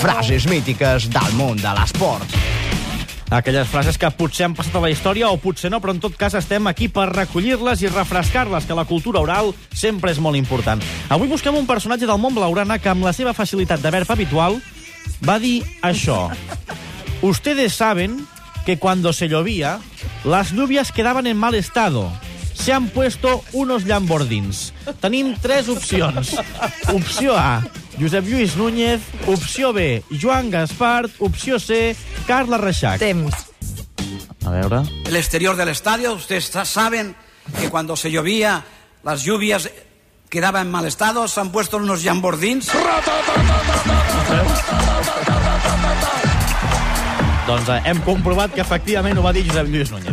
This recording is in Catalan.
frases mítiques del món de l'esport. Aquelles frases que potser han passat a la història o potser no, però en tot cas estem aquí per recollir-les i refrescar-les, que la cultura oral sempre és molt important. Avui busquem un personatge del món blaurana que amb la seva facilitat de verb habitual va dir això. Ustedes saben que cuando se llovía, las lluvias quedaban en mal estado. Se han puesto unos llambordins. Tenim tres opcions. Opció A, Josep Lluís Núñez. Opció B, Joan Gaspart. Opció C, Carla Reixac. Temps. A veure... el exterior del estadio. Ustedes sa- saben que cuando se llovía, las lluvias quedaban en mal estado. Se han puesto unos jambordins. Doncs eh, hem comprovat que efectivament ho va dir Josep Lluís Núñez.